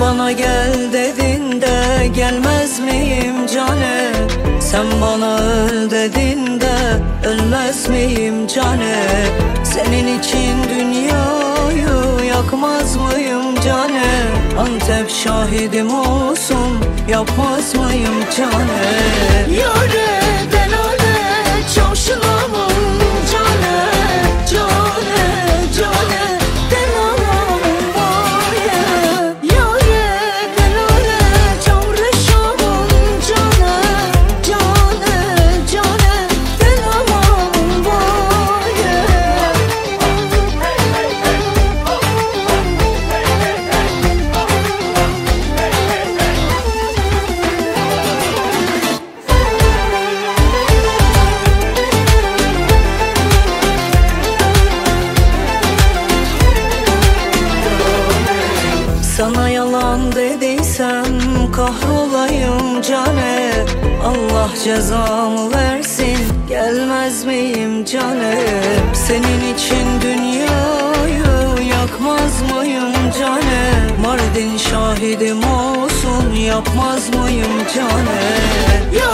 bana gel dedin de gelmez miyim cane Sen bana öl dedin de ölmez miyim cane Senin için dünyayı yakmaz mıyım cane Antep şahidim olsun yapmaz mıyım cane Yâre Sana yalan dediysem kahrolayım cane. Allah cezamı versin gelmez miyim cane? Senin için dünyayı yakmaz mıyım cane? Mardin şahidim olsun yapmaz mıyım cane? Ya